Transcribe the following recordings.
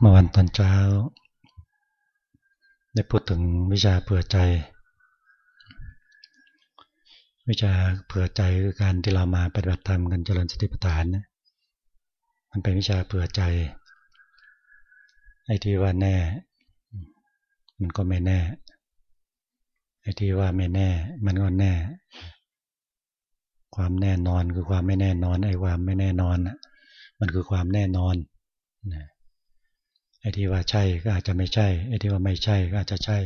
เมื่อวันตอนเช้า ได้พูดถึงวิชาเผื่อใจ วิชาเผื่อใจคือการที่เรามาปฏิบัติธรรมกันเจริญสติปัฏฐานนะมันเป็นวิชาเผื่อใจไอ้ที่ว่าแน่ มันก็ไม่แน่ไอ้ที่ว่าไม่แน่ มันก็แน่ ความแน่นอนคือความไม่แน่นอนไอ้ความไม่แน่นอนมันคือความแน่นอนนะ อ้ที่ว่าใช่ก็อาจจะไม่ใช่ไอ้ที่ว่าไม่ใช่ก็อาจจะใช่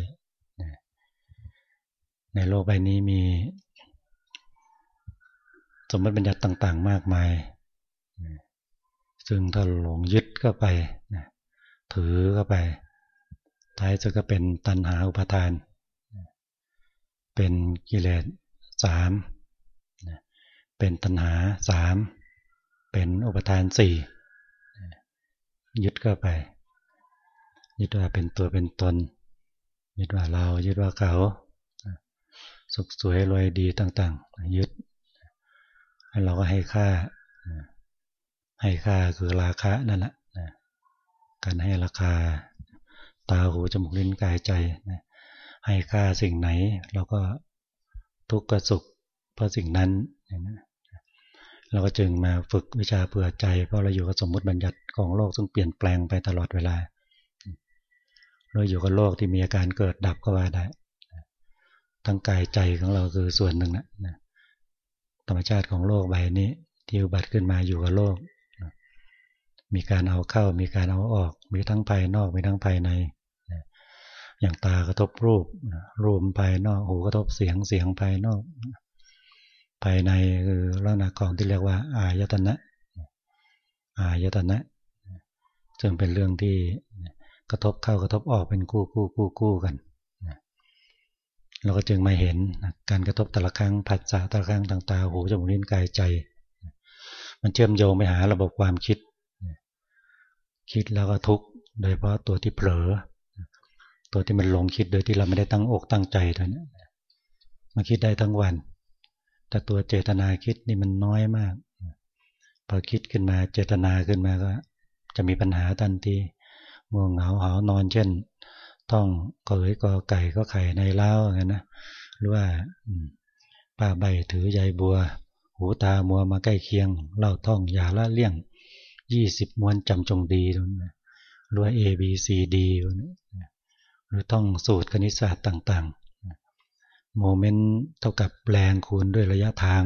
ในโลกใบนี้มี สมมติบัญญัติต่าง ๆ มากมาย ซึ่งถ้าหลงยึดเข้าไป ถือเข้าไป ท้ายสุดก็เป็นตัณหาอุปทาน เป็นกิเลสสามเป็นตัณหาสาม เป็นอุปทานสี่ยึดเข้าไป ยึดว่าเป็นตัวเป็นตน ยึดว่าเรา ยึดว่าเขา สุขสวยรวยดีต่างๆ ยึดเราก็ให้ค่า ให้ค่าคือราคานั่นแหละการให้ราคา ตาหูจมูกลิ้นกายใจ ให้ค่าสิ่งไหน เราก็ทุกข์ก็สุข เพราะสิ่งนั้นเราก็จึงมาฝึกวิชาเผื่อใจ เพราะเราอยู่กับสมมติบัญญัติของโลกซึ่งเปลี่ยนแปลงไปตลอดเวลา เราอยู่กับโลกที่มีอาการเกิดดับก็ว่าได้ทั้งกายใจของเราคือส่วนหนึ่งนะธรรมชาติของโลกใบนี้ ที่อุบัติขึ้นมาอยู่กับโลก มีการเอาเข้ามีการเอาออก มีทั้งภายนอกมีทั้งภายใน อย่างตากระทบรูป รูปภายนอกหูกระทบเสียงเสียงภายนอก ภายในคือลักษณะของที่เรียกว่า อายตนะ อายตนะซึ่งเป็นเรื่องที่ กระทบเข้ากระทบออกเป็นคู่คู่คู่คู่กันเราก็จึงมาเห็นการกระทบแต่ละครั้งผัสสะแต่ละครั้งต่างๆหูจมูกลิ้นกายใจ มันเชื่อมโยงไปหาระบบความคิด คิดแล้วก็ทุกโดยเพราะตัวที่เผลอ ตัวที่มันหลงคิดโดยที่เราไม่ได้ตั้งอกตั้งใจตัวนี้มาคิดได้ทั้งวัน แต่ตัวเจตนาคิดนี่มันน้อยมากพอคิดขึ้นมาเจตนาขึ้นมาก็ จะมีปัญหาทันที ง่วงเหงาหานอนเช่น ต้องกเอยกอไก่ก็ไข่ในเล้าอย่างนั้นนะหรือว่าป้าใบถือใยบัว หูตามัวมาใกล้เคียงเล่าท่องอย่าละเลี่ยงยี่สิบมวนจำจงดีหรือว่า A B C D หรือต้องสูตรคณิตศาสตร์ต่างๆโมเมนต์เท่ากับแรงคูณด้วยระยะทาง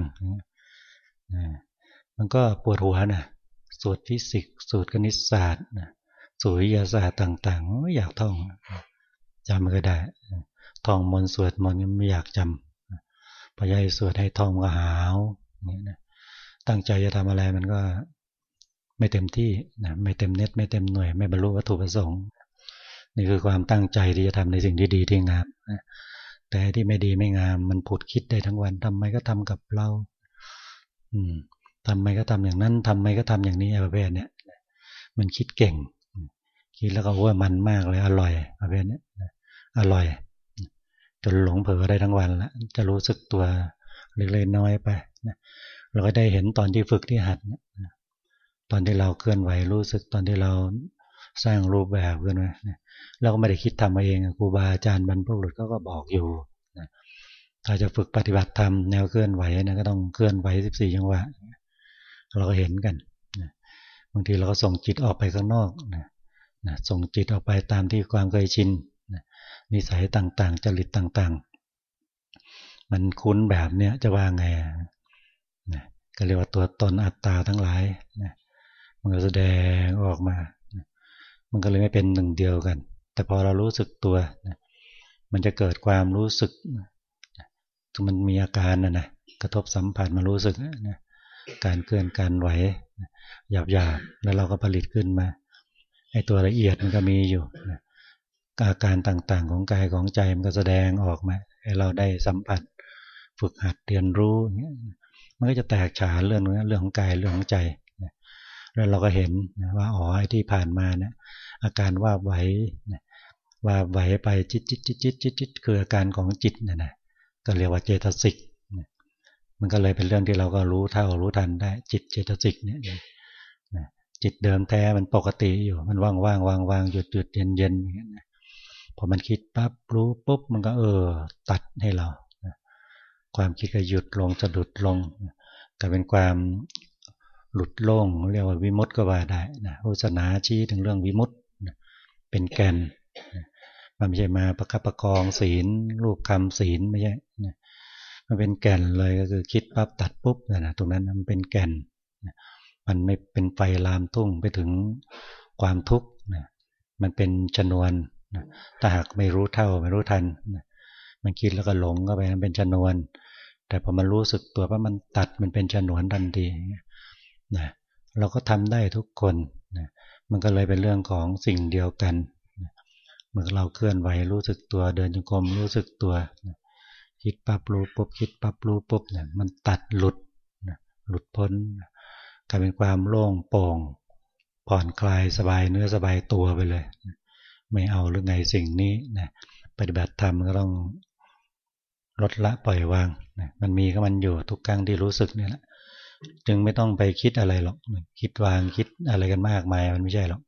มันก็ปวดหัวนะสูตรฟิสิกส์สูตรคณิตศาสตร์ สูตรวิทยาศาสตร์ต่างๆไม่อยากท่องจำก็ได้ ท่องมนสวดมนต์ไม่อยากจำพอใหญ่สวดให้ท่องก็หาวนี่นะตั้งใจจะทำอะไรมันก็ไม่เต็มที่นะไม่เต็มเน็ตไม่เต็มหน่วย ไม่บรรลุวัตถุประสงค์ นี่คือความตั้งใจที่จะทำในสิ่งที่ดีที่งามแต่ที่ไม่ดีไม่งาม มันผุดคิดได้ทั้งวันทำไมก็ทำกับเรา อืมทำไมก็ทำอย่างนั้นทำไมก็ทำอย่างนี้ประเภทเนี้ยมันคิดเก่ง กินแล้วก็ว่ามันมากเลย อร่อยประเภทนี้อร่อยจนหลงเผลอได้ทั้งวันแล้วจะรู้สึกตัวเล็กๆน้อยไปเราก็ได้เห็นตอนที่ฝึกที่หัดตอนที่เราเคลื่อนไหวรู้สึกตอนที่เราสร้างรูปแบบขึ้นมาเราก็ไม่ได้คิดทำมาเองครูบาอาจารย์บรรพบุรุษเขาก็บอกอยู่ถ้าจะฝึกปฏิบัติธรรมแนวเคลื่อนไหวนะก็ต้องเคลื่อนไหวสิบสี่จังหวะเราก็เห็นกันบางทีเราก็ส่งจิตออกไปข้างนอกนะ นะส่งจิตออกไปตามที่ความเคยชินนะนิสัยต่างๆ จริตต่างๆ มันคุ้นแบบเนี้ยจะว่าไงนะก็เรียกว่าตัวตนอัตตาทั้งหลายนะมันก็แสดงออกมานะมันก็เลยไม่เป็นหนึ่งเดียวกัน แต่พอเรารู้สึกตัวนะมันจะเกิดความรู้สึกทุมันมีอาการนะนะกระทบสัมผัสมารู้สึกนะการเคลื่อนการไหวหยาบๆแล้วเราก็ผลิตขึ้นมา ไอ้ตัวละเอียดมันก็มีอยู่อาการต่างๆ ของกายของใจมันก็แสดงออกมาให้เราได้สัมผัสฝึกหัดเรียนรู้มันก็จะแตกฉานเรื่องเรื่องของกายเรื่องของใจแล้วเราก็เห็นว่าอ๋อไอ้ที่ผ่านมาเนี่ยอาการว่าไหวว่าไหวไปจิตจิตจิตจิตจิตจิตคืออาการของจิตนะนะก็เรียกว่าเจตสิกมันก็เลยเป็นเรื่องที่เราก็รู้เท่ารู้ทันได้ จิตเจตสิกเนี่ย จิตเดิมแท้มันปกติอยู่ มันว่างว่างว่างว่างหยุดหยุดเย็นเย็นอย่างนี้นะพอมันคิดปั๊บรู้ปุ๊บมันก็เออ ตัดให้เรา ความคิดก็หยุดลงสะดุดลงกลายเป็นความหลุดโล่งเรียกว่าวิมุตต์ก็ว่าได้นะพุทธศาสนาชี้ถึงเรื่องวิมุตต์เป็นแกนมันไม่ใช่มาประคับประคองศีล รูปคำศีลไม่ใช่มันเป็นแก่นเลยก็คือคิดปั๊บตัดปุ๊บนะตรงนั้นมันเป็นแก่น มันไม่เป็นไฟลามทุ่งไปถึงความทุกข์มันเป็นชนวนถ้าหากไม่รู้เท่าไม่รู้ทันมันคิดแล้วก็หลงก็ไปมันเป็นชนวน แต่พอมันรู้สึกตัวว่ามันตัดมันเป็นชนวนทันทีนะเราก็ทำได้ทุกคนนะมันก็เลยเป็นเรื่องของสิ่งเดียวกันนะเมื่อเราเคลื่อนไหวรู้สึกตัวเดินจงกรมรู้สึกตัวนะคิดปั๊บรู้ปุ๊บคิดปั๊บรู้ปุ๊บเนี่ยมันตัดหลุดนะหลุดพ้นนะ กลายเป็นความโล่งโปร่งผ่อนคลายสบายเนื้อสบายตัวไปเลย ไม่เอาหรือไงสิ่งนี้นะปฏิบัติธรรมก็ต้องลดละปล่อยวางนะมันมีก็มันอยู่ทุกครั้งที่รู้สึกเนี่ยแหละจึงไม่ต้องไปคิดอะไรหรอกคิดวางคิดอะไรกันมากมายมันไม่ใช่หรอก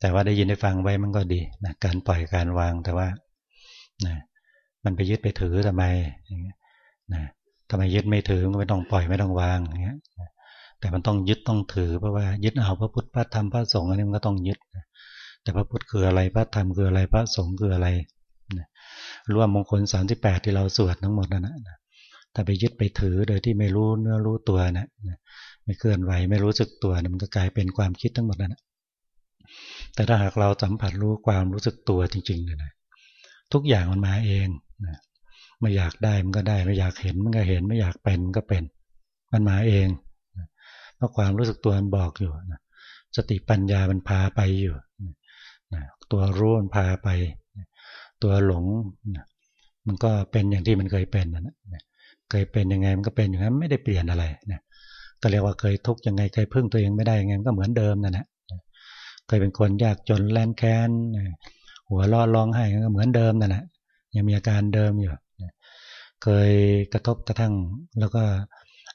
แต่ว่าได้ยินได้ฟังไว้มันก็ดีนะการปล่อยการวางแต่ว่านะมันไปยึดไปถือทำไมอย่างเงี้ยนะทำไมยึดไม่ถือก็ไม่ต้องปล่อยไม่ต้องวางอย่างเงี้ย แต่มันต้องยึดต้องถือเพราะว่ายึดเอาพระพุทธพระธรรมพระสงฆ์อันนี้มันก็ต้องยึด แต่พระพุทธคืออะไรพระธรรมคืออะไรพระสงฆ์คืออะไรรวมมงคลสามสิบแปดที่เราสวดทั้งหมดนั่นนะถ้าไปยึดไปถือโดยที่ไม่รู้เนื้อรู้ตัวนะไม่เคลื่อนไหวไม่รู้สึกตัวมันก็กลายเป็นความคิดทั้งหมดนั่นนะแต่ถ้าหากเราสัมผัสรู้ความรู้สึกตัวจริงๆเนี่ยนะทุกอย่างมันมาเองนะไม่อยากได้มันก็ได้ ไม่อยากเห็นมันก็เห็น ไม่อยากเป็นมันก็เป็น มันมาเอง เพราะความรู้สึกตัวมันบอกอยู่นะสติปัญญามันพาไปอยู่นะตัวรู้มันพาไป ตัวหลงนะมันก็เป็นอย่างที่มันเคยเป็นนะเคยเป็นยังไงมันก็เป็นอย่างนั้นไม่ได้เปลี่ยนอะไรนะก็เรียกว่าเคยทุกข์ยังไงเคยพึ่งตัวเองไม่ได้ยังไงก็เหมือนเดิมนั่นแหละเคยเป็นคนยากจนแลนแค้นหัวล้อร้องไห้ก็เหมือนเดิมนั่นแหละยังมีอาการเดิมอยู่เคยกระทบกระทั่งแล้วก็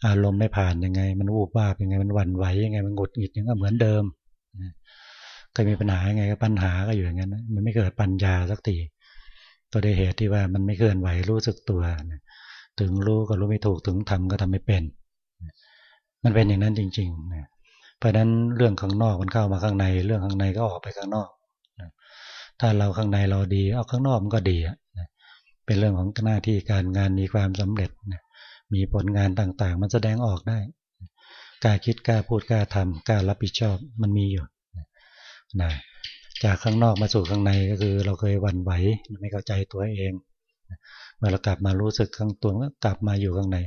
อารมณ์ไม่ผ่านยังไง มันวูบวาบยังไง มันหวั่นไหวยังไง มันหงุดหงิดยังก็เหมือนเดิมเคยมีปัญหายังไงก็ปัญหาก็อยู่อย่างนั้น มันไม่เกิดปัญญาสักทีก็ได้เหตุที่ว่ามันไม่เคลื่อนไหวรู้สึกตัวถึงรู้ก็รู้ไม่ถูกถึงทำก็ทำไม่เป็น มันเป็นอย่างนั้นจริงๆนะเพราะนั้นเรื่องข้างนอกมันเข้ามาข้างใน เรื่องข้างในก็ออกไปข้างนอกถ้าเราข้างในเราดี เอาข้างนอกมันก็ดีเป็นเรื่องของหน้าที่การงานมีความสำเร็จ มีผลงานต่างๆ มันแสดงออกได้กล้าคิดกล้าพูดกล้าทำกล้ารับผิดชอบมันมีอยู่นะจากข้างนอกมาสู่ข้างในก็คือเราเคยวันไหวไม่เข้าใจตัวเองเมื่อเรากลับมารู้สึกข้างตัวก็กลับมาอยู่ข้างใน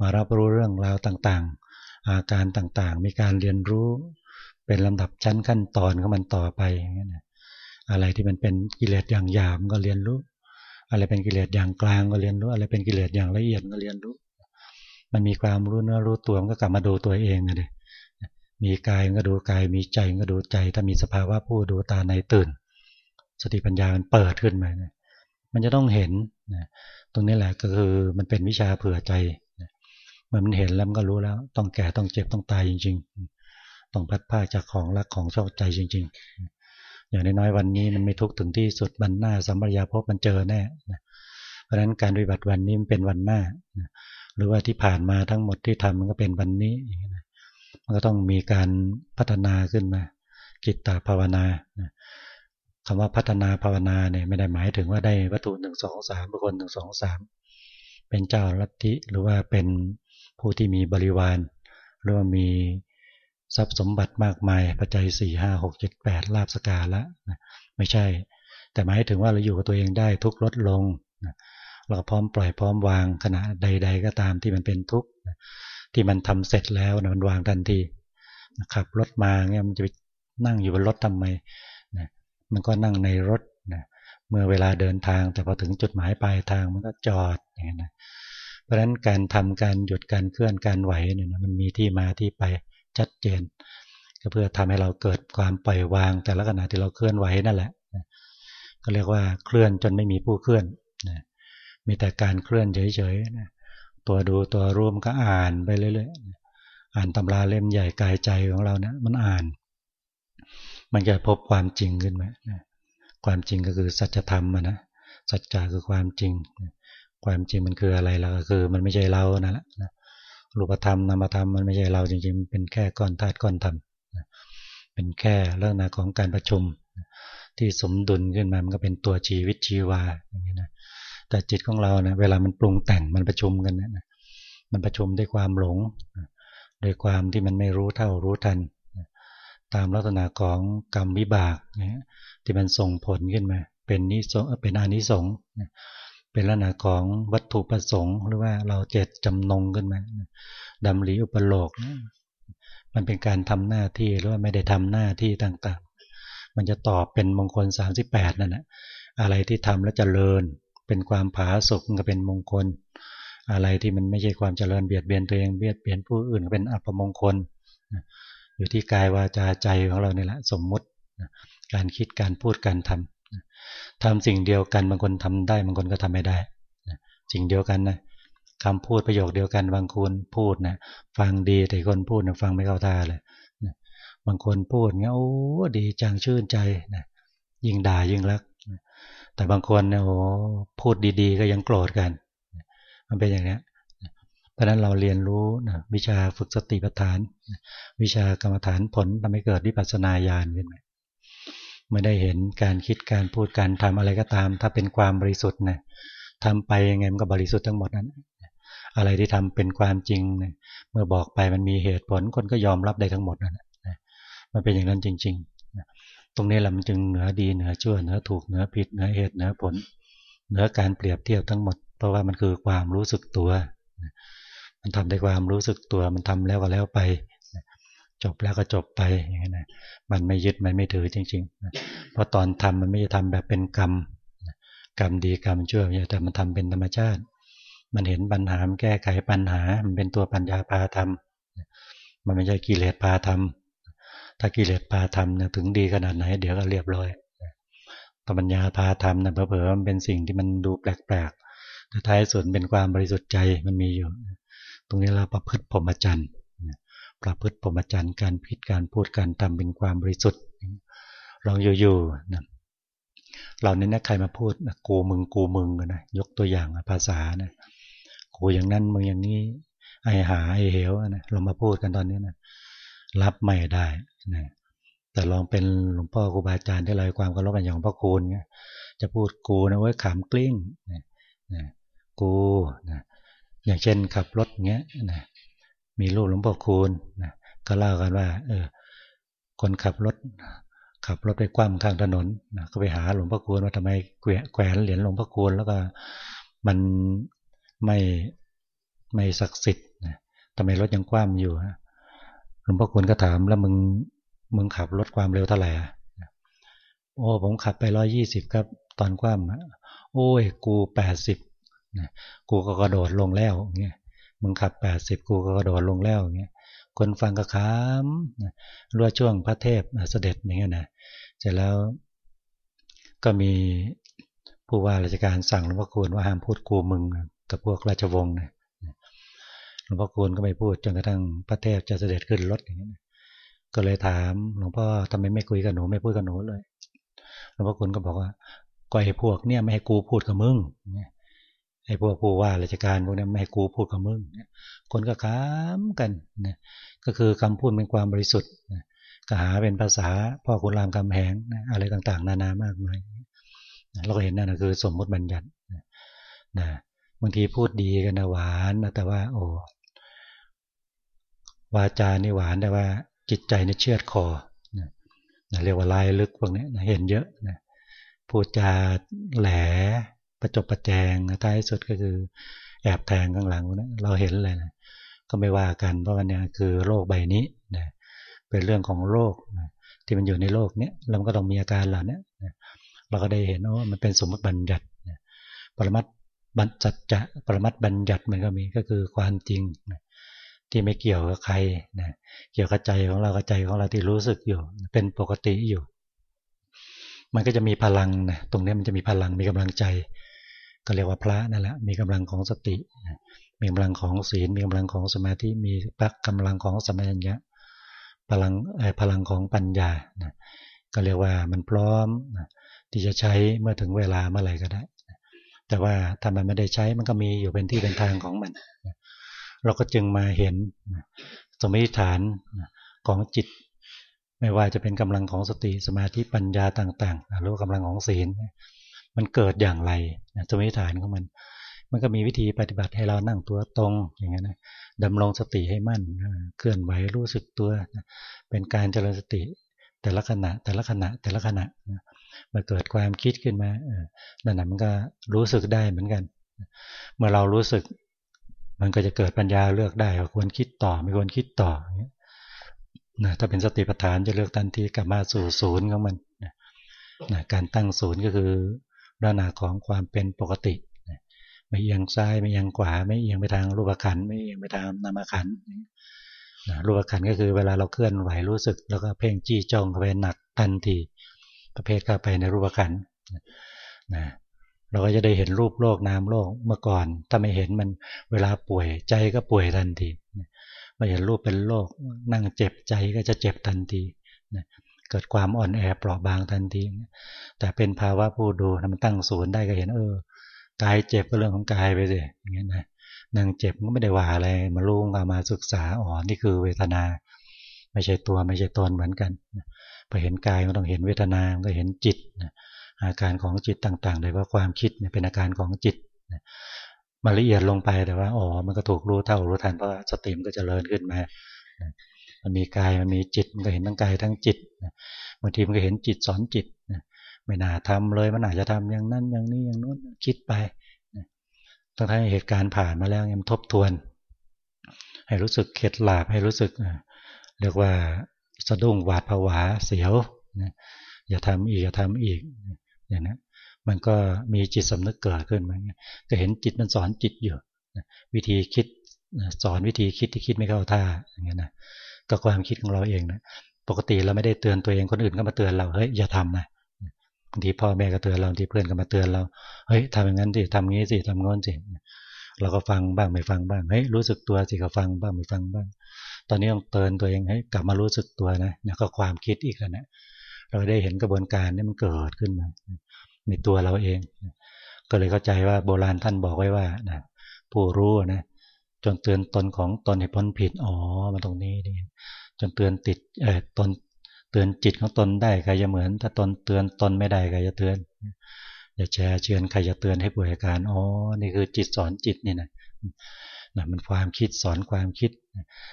มารับรู้เรื่องราวต่างๆ อาการต่างๆ มีการเรียนรู้เป็นลำดับชั้นขั้นตอนของมันต่อไปอะอะไรที่มันเป็นกิเลสอย่างหยาบก็เรียนรู้ อะไรเป็นกิเลสอย่างกลางก็เรียนรู้ อะไรเป็นกิเลสอย่างละเอียดก็เรียนรู้ มันมีความรู้เนื้อรู้ตัวมันก็กลับมาดูตัวเองเลยมีกายก็ดูกาย มีใจก็ดูใจ ถ้ามีสภาวะผู้ดูตาในตื่น สติปัญญามันเปิดขึ้นมานะมันจะต้องเห็นนะตรงนี้แหละก็คือมันเป็นวิชาเผื่อใจมันเห็นแล้วมันก็รู้แล้ว ต้องแก่ต้องเจ็บต้องตายจริง ๆ ต้องพัดผ้าจากของรักของชอบใจจริง ๆ อย่างน้อยๆวันนี้มันไม่ทุกถึงที่สุดบันหน้าสัมปยาพบมันเจอแน่นะเพราะฉะนั้นการปฏิบัติวันนี้มันเป็นวันหน้านะหรือว่าที่ผ่านมาทั้งหมดที่ทำมันก็เป็นวันนี้นะมันก็ต้องมีการพัฒนาขึ้นมาจิตตภาวนานะคำว่าพัฒนาภาวนาเนี่ยไม่ได้หมายถึงว่าได้วัตถุหนึ่งสองสามบุคคลหนึ่งสองสามเป็นเจ้าลัทธิหรือว่าเป็นผู้ที่มีบริวารหรือว่ามี ทรัพย์สมบัติมากมาย ปัจจัยสี่ห้าหกเจ็ดแปดลาบสกาละไม่ใช่ แต่หมายถึงว่าเราอยู่กับตัวเองได้ทุกลดลงเราพร้อมปล่อยพร้อมวางขณะใด ๆ ก็ตามที่มันเป็นทุกข์ที่มันทำเสร็จแล้วมันวางทันทีขับรถมาเนี่ยมันจะไปนั่งอยู่บนรถทำไมมันก็นั่งในรถนะเมื่อเวลาเดินทาง แต่พอถึงจุดหมายปลายทางมันก็จอดอย่างนี้นะเพราะฉะนั้นการทำการหยุดการเคลื่อนการไหวเนี่ยมันมีที่มาที่ไป ชัดเจน ก็เพื่อทำให้เราเกิดความปล่อยวาง แต่ละขณะที่เราเคลื่อนไหวนั่นแหละก็เรียกว่าเคลื่อนจนไม่มีผู้เคลื่อนมีแต่การเคลื่อนเฉยๆตัวดูตัวร่วมก็อ่านไปเรื่อยๆอ่านตำราเล่มใหญ่กายใจของเราเนี่ยมันอ่าน มันจะพบความจริงขึ้นไหมความจริงก็คือสัจธรรมนะสัจจะคือความจริง ความจริงมันคืออะไรล่ะก็คือ มันไม่ใช่เรานั่นแหละ รูปธรรมนามธรรมมันไม่ใช่เราจริงๆ มันเป็นแค่ก้อนธาตุก้อนธรรมเป็นแค่เรื่องนาของการประชุม ที่สมดุลขึ้นมา มันก็เป็นตัวชีวิตชีวาอย่างนี้นะแต่จิตของเราเนะเวลามันปรุงแต่งมันประชุมกันนะมันประชุมด้วยความหลงโดยความที่มันไม่รู้เท่ารู้ทัน ตามลักษณะของกรรมวิบากนะที่มันส่งผลขึ้นมา เป็นนิสงเป็นอานิสงส์ เป็นลักษณะของวัตถุประสงค์ หรือว่าเราเจตจำนงขึ้นมาดำริอุปโลก มันเป็นการทำหน้าที่หรือว่าไม่ได้ทำหน้าที่ต่างๆ มันจะตอบเป็นมงคล 38นั่นแหละอะไรที่ทำแล้วจเจริญ เป็นความผาสุกก็เป็นมงคล อะไรที่มันไม่ใช่ความเจริญเบียดเบียนตัวเองเบียดเบียนผู้อื่นก็เป็นอัปมงคล อยู่ที่กายวาจาใจของเรานี่แหละสมมุติการคิดการพูดการทำ ทำสิ่งเดียวกันบางคนทำได้บางคนก็ทำไม่ได้สิ่งเดียวกันนะคำพูดประโยคเดียวกันบางคนพูดนะฟังดีแต่คนพูดนะฟังไม่เข้าท่าเลยบางคนพูดเงี้ยโอ้ดีจังชื่นใจนะยิ่งด่ายิ่งรัก แต่บางคนเนี่ยโอ้พูดดี ๆ ก็ยังโกรธกัน มันเป็นอย่างนี้เพราะนั้นเราเรียนรู้นะวิชาฝึกสติปัฏฐาน วิชากรรมฐานผลทำให้เกิดวิปัสสนาญาณขึ้นมา ไม่ได้เห็นการคิดการพูดการทำอะไรก็ตาม ถ้าเป็นความบริสุทธิ์นะทำไปยังไงมันก็บริสุทธิ์ทั้งหมดนั้น อะไรที่ทำเป็นความจริงเมื่อบอกไปมันมีเหตุผลคนก็ยอมรับได้ทั้งหมดนั่นมันเป็นอย่างนั้นจริงๆตรงนี้แหละมันจึงเหนือดีเหนือชั่วเหนือถูกเหนือผิดเหนือเหตุเหนือผล เหนือการเปรียบเทียบทั้งหมด เพราะว่ามันคือความรู้สึกตัว มันทำด้วยความรู้สึกตัวมันทำแล้วก็แล้วไป จบแล้วก็จบไปอย่างนี้นะมันไม่ยึดมันไม่ถือจริงๆเพราะตอนทำมันไม่ได้ทำแบบเป็นกรรมกรรมดีกรรมชั่วแต่มันทำเป็นธรรมชาติ มันเห็นปัญหามันแก้ไขปัญหา มันเป็นตัวปัญญาพาธรรมมันไม่ใช่กิเลสพาธรรมถ้ากิเลสพาธรรมเนี่ยถึงดีขนาดไหน เดี๋ยวก็เรียบร้อยตปัญญาพาธรรมนะเผลอๆมันเป็นสิ่งที่มันดูแปลกๆแต่ท้ายสุดเป็นความบริสุทธิ์ใจมันมีอยู่ ตรงนี้เราประพฤติพรหมจรรย์ ประพฤติพรหมจรรย์การพิจการพูดการทำเป็นความบริสุทธิ์ลองอยู่ๆนะเราเนี่ยใครมาพูดกูมึงกูมึงนะยกตัวอย่างภาษานะกูอย่างนั้นมึงอย่างนี้ไอหาไอเหวนะเรามาพูดกันตอนนี้นะรับไม่ได้นะแต่ลองเป็นหลวงพ่อครูบาอาจารย์ที่เราความเคารพกันอย่างพ่อคูณเนี่ยจะพูดกูนะไว้ขำกลิ้งนะนะกูนะอย่างเช่นขับรถเงี้ยนะ มีลูกหลวงพ่อคูณนะก็เล่ากันว่า เออ คนขับรถ ขับรถไปคว่ำข้างถนนนะก็ไปหาหลวงพ่อคูณว่าทำไมแขวนเหรียญหลวงพ่อคูณแล้วก็มันไม่ไม่ศักดิ์สิทธิ์นะทำไมรถยังคว่ำอยู่หลวงพ่อคุณก็ถามแล้วมึงมึงขับรถความเร็วเท่าไหร่โอ้ผมขับไปร้อยี่สิบครับ ตอนคว่ำโอ้ย กูแปดสิบกูก็กระโดดลงแล้วเงี้ย มึงขับแปดสิบกูก็กระโดดลงแล้วเงี้ยคนฟังก็ขามรั่วช่วงพระเทพเสด็จอย่างเงี้ยนะเสร็จแล้วก็มีผู้ว่าราชการสั่งหลวงพ่อคุณว่าห้ามพูดกูมึงกับพวกราชวงศ์นะหลวงพ่อคูณก็ไม่พูดจนกระทั่งพระเทพจะเสด็จขึ้นรถอย่างนี้ยก็เลยถามหลวงพ่อทำไมไม่คุยกับหนูไม่พูดกับหนูเลยหลวงพ่อคูณก็บอกว่าก็ไอ้พวกเนี่ยไม่ให้กูพูดกับมึง ไอ้พวกผู้ว่าราชการพวกนี้ไม่ให้กูพูดกับมึงคนก็ค้ามกันนะก็คือคำพูดเป็นความบริสุทธิ์ก็หาเป็นภาษาพ่อคุณรามคำแหงอะไรต่างๆ นานามากมายเราก็เห็นนั่นคือสมมติบัญญัตินะบางทีพูดดีกันนะหวานนะแต่ว่า โอ้วาจานี่หวานแต่ว่าจิตใจนี่เชือดคอนะเรียกว่าลายลึกพวกนี้นะเห็นเยอะนะพูดจาแหล ประจบประแจงท้ายสุดก็คือแอบแทงข้างหลังนะเราเห็นเลยนะก็ไม่ว่ากันเพราะว่าเนี่ยคือโรคใบนี้นะเป็นเรื่องของโรคนะที่มันอยู่ในโลกเนี้ยเราก็ต้องมีอาการเหล่านี้นะเราก็ได้เห็นว่ามันเป็นสมมติบัญญัตินะปรมัตบัญจัดจะปรมัตบัญญัติมันก็มีก็คือความจริงนะที่ไม่เกี่ยวกับใครนะเกี่ยวกับใจของเรากับใจของเราที่รู้สึกอยู่ เป็นปกติอยู่ มันก็จะมีพลังนะตรงนี้มันจะมีพลังมีกำลังใจ ก็เรียกว่าพระนั่นแหละมีกำลังของสติ มีมีกำลังของศีล มีกำลังของสมาธิมีปักกำลังของสมัญญะพลังพลังของปัญญาก็เรียกว่ามันพร้อมที่จะใช้เมื่อถึงเวลาเมื่อไหร่ก็ได้ แต่ว่าถ้ามันไม่ได้ใช้มันก็มีอยู่เป็นที่เป็นทางของมัน เราก็จึงมาเห็นสมมติฐานของจิต ไม่ว่าจะเป็นกำลังของสติสมาธิปัญญาต่างๆหรือกำลังของศีล มันเกิดอย่างไรนะสมมติฐานของมัน มันก็มีวิธีปฏิบัติให้เรานั่งตัวตรงอย่างนี้นะดำรงสติให้มั่นเคลื่อนไหวรู้สึกตัวเป็นการเจริญสติแต่ละขณะแต่ละขณะแต่ละขณะมาเกิดความคิดขึ้นมานั่นแหะมันก็รู้สึกได้เหมือนกัน เมื่อเรารู้สึก มันก็จะเกิดปัญญาเลือกได้ว่าควรคิดต่อไม่ควรคิดต่อนะถ้าเป็นสติปัฏฐานจะเลือกทันทีกลับมาสู่ศูนย์ของมันนะการตั้งศูนย์ก็คือ ลักษณะของความเป็นปกติไม่เอียงซ้ายไม่เอียงขวา ไม่เอียงไปทางรูปขันไม่เอียงไปทางนามขันรูปขันก็คือเวลาเราเคลื่อนไหวรู้สึก แล้วก็เพ่งจี้จ้องเข้าไปหนักทันทีประเภทเข้าไปในรูปขันนะเราก็จะได้เห็นรูปโลกนามโลกเมื่อก่อน ถ้าไม่เห็นมันเวลาป่วยใจก็ป่วยทันทีมาเห็นรูปเป็นโลก นั่งเจ็บใจก็จะเจ็บทันที เกิดความอ่อนแอเปราะบางทันที แต่เป็นภาวะผู้ดูมันตั้งศูนย์ได้ก็เห็นเออกายเจ็บก็เรื่องของกายไปสิอย่างเงี้ยนะนั่งเจ็บก็ไม่ได้ว่าอะไรมาลุงมาศึกษาอ๋อนี่คือเวทนา ไม่ใช่ตัวไม่ใช่ตนเหมือนกันพอเห็นกายก็ต้องเห็นเวทนาก็เห็นจิตอาการของจิตต่างๆโดยว่าความคิดเป็นอาการของจิตมาละเอียดลงไปแต่ว่าอ๋อมันก็ถูกรู้เท่ารู้ทันเพราะสติมันก็จเจริญขึ้นมา มันมีกายมันมีจิตมันก็เห็นทั้งกายทั้งจิตบางทีมันก็เห็นจิตสอนจิตไม่น่าทำเลยมันอาจจะทำอย่างนั้นอย่างนี้อย่างนู้นคิดไปตั้งแต่เหตุการณ์ผ่านมาแล้วยังทบทวน ให้รู้สึกเข็ดหลาบให้รู้สึกเรียกว่าสะดุ้งหวาดผวาเสียวอย่าทำอีกอย่าทำอีกอย่างนั้นมันก็มีจิตสำนึกเกิดขึ้นมาก็เห็นจิตมันสอนจิตอยู่วิธีคิดสอนวิธีคิดที่คิดไม่เข้าท่าอย่างเงี้ยนะ ก็ความคิดของเราเองนะปกติเราไม่ได้เตือนตัวเองคนอื่นก็มาเตือนเราเฮ้ยอย่าทำนะบางทีพ่อแม่ก็เตือนเราบางทีเพื่อนก็มาเตือนเราเฮ้ยทำอย่างนั้นสิทำงี้สิทำงอนสิเราก็ฟังบ้างไม่ฟังบ้างเฮ้ยรู้สึกตัวสิก็ฟังบ้างไม่ฟังบ้าง ตอนนี้ต้องเตือนตัวเองให้กลับมารู้สึกตัวนะนี่ก็ความคิดอีกแล้วนะเราได้เห็นกระบวนการนี่มันเกิดขึ้นมาในตัวเราเอง ก็เลยเข้าใจว่าโบราณท่านบอกไว้ว่านะผู้รู้นะ จนเตือนตนของตนให้พ้นผิดอ๋อมาตรงนี้นี่จนเตือนติดเออตนเตือนจิตของตนได้ใครจะเหมือน ถ้าตนเตือนตนไม่ได้ใครจะเตือนอย่าแชร์เชื่อใครจะเตือนให้ป่วยอาการอ๋อนี่คือจิตสอนจิตนี่นะนะมันความคิดสอนความคิด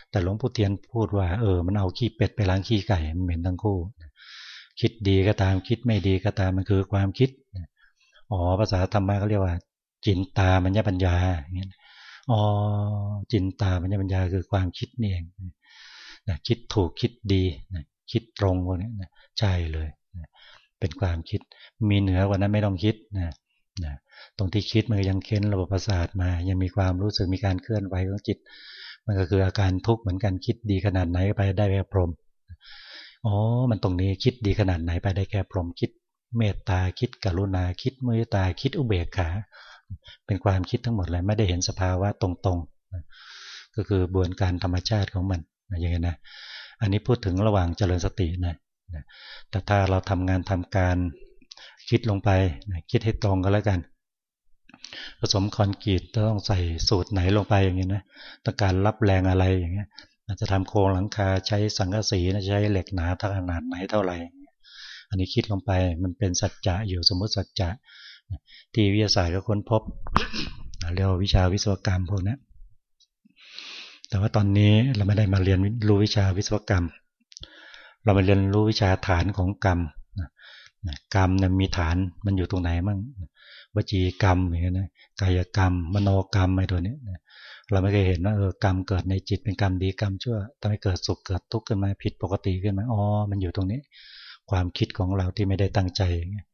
แต่หลวงปู่เทียนพูดว่า เออ มันเอาขี้เป็ดไปล้างขี้ไก่มันเหม็นทั้งคู่ คิดดีก็ตามคิดไม่ดีก็ตามมันคือความคิดอ๋อภาษาธรรมะเขาเรียกว่า จินตามัญญปัญญาอย่างเงี้ย อ๋อจินตามัญญปัญญาคือความคิดนี่เองนะคิดถูกคิดดีนะคิดตรงพวกนี้นะใช่เลยนะเป็นความคิดมีเหนือกว่านั้นไม่ต้องคิดนะนะตรงที่คิดมันยังเค้นระบบประสาทมา ยังมีความรู้สึกมีการเคลื่อนไหวของจิต มันก็คืออาการทุกข์เหมือนกันคิดดีขนาดไหนไปได้แบบพรมอ๋อ มันตรงนี้คิดดีขนาดไหนไปได้แค่พรมคิด เมตตาคิดกรุณาคิดเมตตาคิดอุเบกขา เป็นความคิดทั้งหมดเลยไม่ได้เห็นสภาวะตรงๆ ก็คือบวนการธรรมชาติของมันอย่างนี้นะอันนี้พูดถึงระหว่างเจริญสตินะแต่ถ้าเราทำงานทำการคิดลงไปคิดให้ตรงก็แล้วกัน ผสมคอนกรีตต้องใส่สูตรไหนลงไปอย่างนี้นะต้องการรับแรงอะไรอย่างเงี้ยอาจจะทำโครงหลังคาใช้สังกะสีนะใช้เหล็กหนาท่าขนาดไหนเท่าไหร่อันนี้คิดลงไปมันเป็นสัจจะอยู่สมมติสัจจะ ที่วิทยาศาสตร์ก็ค้นพบเรียกว่าวิชาวิศวกรรมพวกนี้แต่ว่าตอนนี้เราไม่ได้มาเรียนรู้วิชาวิศวกรรม เรามาเรียนรู้วิชาฐานของกรรมกรรมเนี่ยมีฐานมันอยู่ตรงไหนมั่งวจีกรรมอย่างเงี้ยนะกายกรรม มโนกรรมอะไรตัวนี้เราไม่เคยเห็นว่าเออกรรมเกิดในจิตเป็นกรรมดีกรรมชั่วทำให้เกิดสุขเกิดทุกข์ขึ้นมาผิดปกติขึ้นมาอ๋อมันอยู่ตรงนี้ ความคิดของเราที่ไม่ได้ตั้งใจอย่างเงี้ย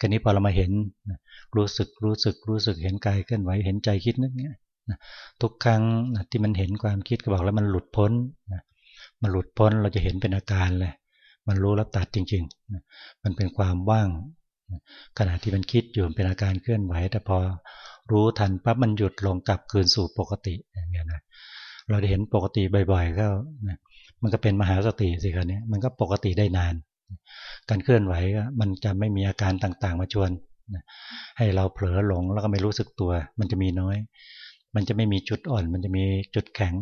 กันนี้พอเรามาเห็นรู้สึกรู้สึกรู้สึกเห็นกายเคลื่อนไหวเห็นใจคิดนึกเนี้ยทุกครั้งที่มันเห็นความคิดก็บอกแล้วมันหลุดพ้นมันหลุดพ้นเราจะเห็นเป็นอาการเลยมันรู้แล้วตัดจริงๆมันเป็นความว่างขณะที่มันคิดอยู่เป็นอาการเคลื่อนไหว แต่พอรู้ทันปั๊บมันหยุดลงกลับคืนสู่ปกติอย่างเงี้ยนะเราได้เห็นปกติบ่อยๆก็มันก็เป็นมหาสติสิครับเนี่ยมันก็ปกติได้นาน การเคลื่อนไหวมันจะไม่มีอาการต่างๆ มาชวนให้เราเผลอหลงแล้วก็ไม่รู้สึกตัว มันจะมีน้อย มันจะไม่มีจุดอ่อน มันจะมีจุดแข็ง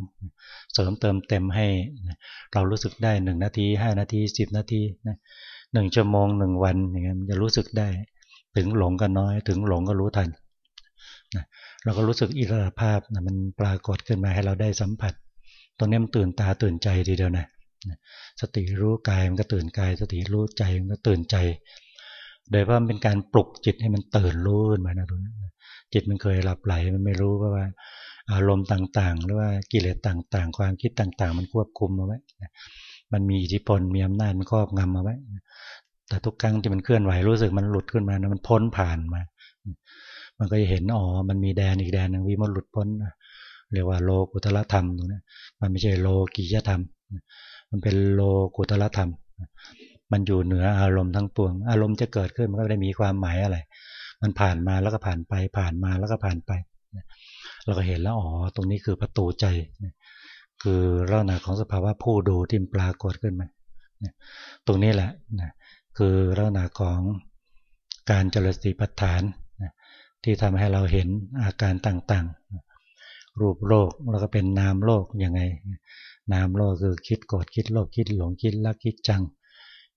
เสริมเติมเต็มให้เรารู้สึกได้หนึ่งนาทีห้านาทีสิบนาทีหนึ่งชั่วโมงหนึ่งวันอย่างเงี้ยมันจะรู้สึกได้ ถึงหลงก็น้อย ถึงหลงก็รู้ทันเราก็รู้สึกอิสระภาพนะมันปรากฏขึ้นมาให้เราได้สัมผัส ตรงนี้มันตื่นตาตื่นใจทีเดียวนะ สติรู้กายมันก็ตื่นกาย สติรู้ใจมันก็ตื่นใจ โดยว่ามันเป็นการปลุกจิตให้มันตื่นรู้ขึ้นมานะตรงนี้จิตมันเคยหลับไหลมันไม่รู้ว่าอารมณ์ต่างๆ หรือว่ากิเลสต่างๆ ความคิดต่างๆ มันควบคุมเอาไว้มันมีอิทธิพลมีอำนาจมันครอบงำเอาไว้แต่ทุกครั้งที่มันเคลื่อนไหวรู้สึกมันหลุดขึ้นมานะมันพ้นผ่านมา มันก็จะเห็นอ๋อมันมีแดนอีกแดนหนึ่งวิมุตหลุดพ้นเรียกว่าโลกุตละธรรมตรงนี้มันไม่ใช่โลกิยธรรม มันเป็นโลกุตละธรรม มันอยู่เหนืออารมณ์ทั้งปวง อารมณ์จะเกิดขึ้นมันก็ไม่ได้มีความหมายอะไร มันผ่านมาแล้วก็ผ่านไป ผ่านมาแล้วก็ผ่านไป เราก็เห็นแล้วอ๋อตรงนี้คือประตูใจ คือลักษณะของสภาวะผู้ดูที่ปรากฏขึ้นมาตรงนี้แหละคือลักษณะของการเจริญสติปัฏฐานที่ทำให้เราเห็นอาการต่างๆ รูปโลกแล้วก็เป็นนามโลกยังไง นามโลกคือคิดโกรธคิดโลภคิดหลงคิดรักคิดจัง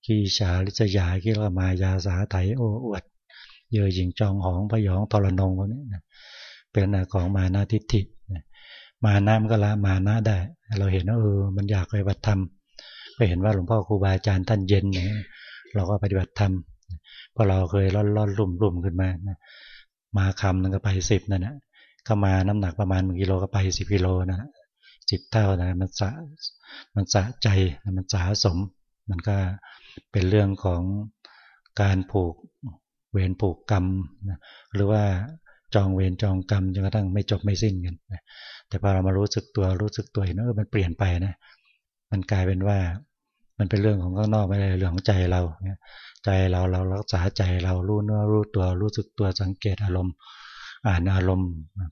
ขีฉาลิษยาคิดละมายาสาไถโอ้อวด เยอหญิงจองหองพยองทรนงพวกนี้เป็นของมานาทิฏฐิมานะมันก็ละมานะได้ เราเห็นว่าเออมันอยากไปปฏิบัติธรรมก็เห็นว่าหลวงพ่อครูบาอาจารย์ท่านเย็นเนี่ยเราก็ปฏิบัติธรรมเพราะเราเคยร่อนร่อนรุ่มรุ่มขึ้นมานะมาคำนึงก็ไปสิบนั่นแหะก็มาน้ำหนักประมาณหนึ่งกิโลก็ไปสิบกิโลนะ สิบเท่านะมันสะมันสะใจมันสาสม มันก็เป็นเรื่องของการผูกเวรผูกกรรมนะหรือว่าจองเวรจองกรรมจนกระทั่งไม่จบไม่สิ้นกันนะแต่พอเรามารู้สึกตัวรู้สึกตัวเห็นว่ามันเปลี่ยนไปนะมันกลายเป็นว่ามันเป็นเรื่องของข้างนอกไม่ใช่เรื่องของใจเราใจเราเรารักษาใจเรารู้เนื้อรู้ตัวรู้สึกตัวสังเกตอารมณ์ อ่านอารมณ์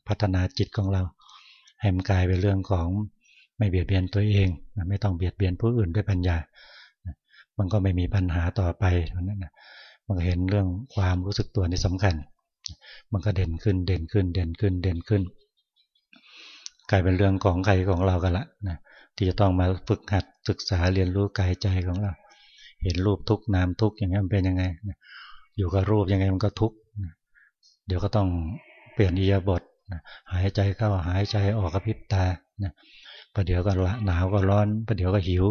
พัฒนาจิตของเรา ให้มันกลายเป็นเรื่องของไม่เบียดเบียนตัวเอง ไม่ต้องเบียดเบียนผู้อื่นด้วยปัญญา มันก็ไม่มีปัญหาต่อไปนั้นนะมันเห็นเรื่องความรู้สึกตัวนี่สำคัญ มันก็เด่นขึ้นเด่นขึ้น เด่นขึ้นเด่นขึ้น กลายเป็นเรื่องของใครของเรากันละนะที่จะต้องมาฝึกหัดศึกษาเรียนรู้กายใจของเรา เห็นรูปทุกนามทุกอย่างนี้มันเป็นยังไงอยู่กับรูปยังไงมันก็ทุกเดี๋ยวก็ต้องเปลี่ยนอิยาบท หายใจเข้าหายใจออกกระพริบตาประเดี๋ยวก็หนาวก็ร้อนประเดี๋ยวก็หิว